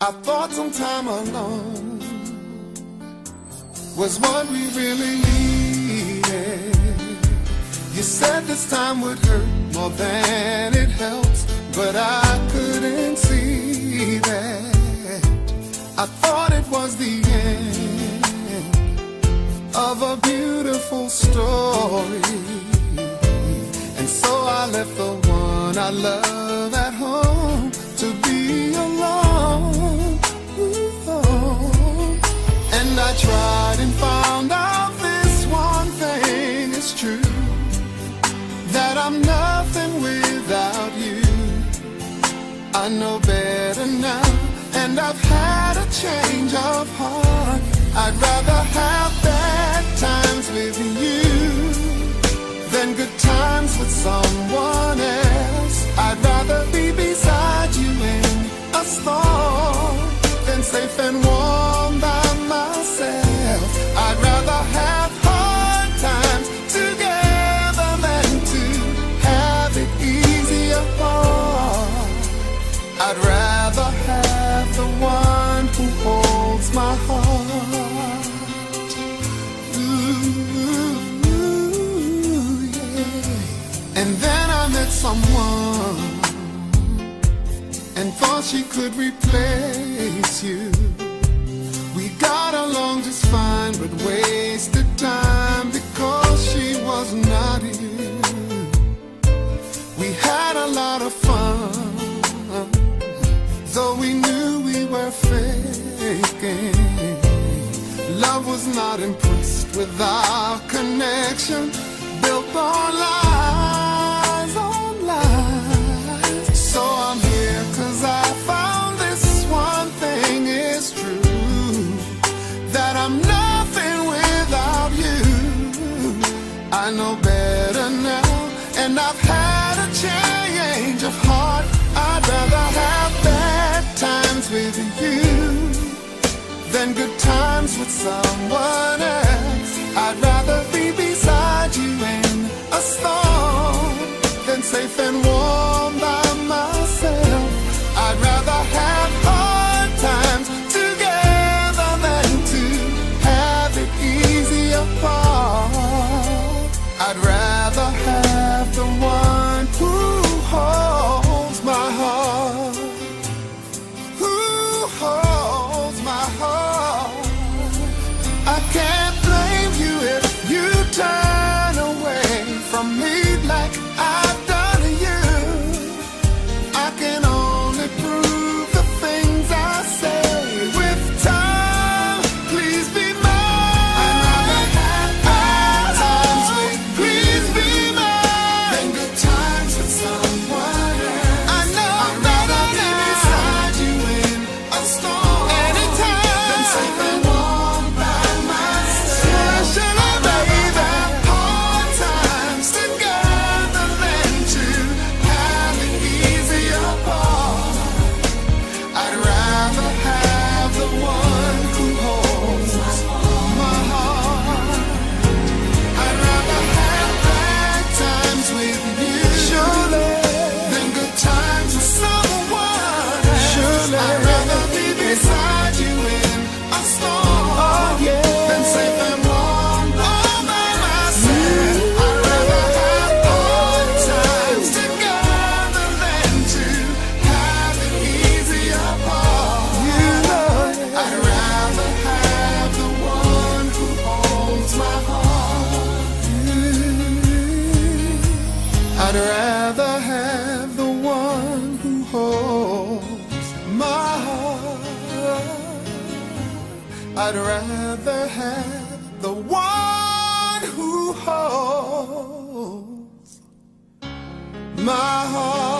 I thought some time alone was what we really needed. You said this time would hurt more than it helps, but I couldn't see that. I thought it was the end of a beautiful story. And so I left the one I love I'm nothing without you. I know better now, and I've had a change of heart. I'd rather have bad times with you than good times with someone I'd rather have the one who holds my heart. Ooh, yeah. And then I met someone and thought she could replace you. We got along just fine, but wasted time because she was not you. We had a lot of fun, though we knew we were faking. Love was not impressed with our connection, built on lies, on lies. So I'm here cause I found this one thing is true that I'm nothing without you. I know better now, and I've had a change of heart. I'd rather have with you. Than good times with someone I'd rather have the one who holds my heart. I'd rather have the one who holds my heart.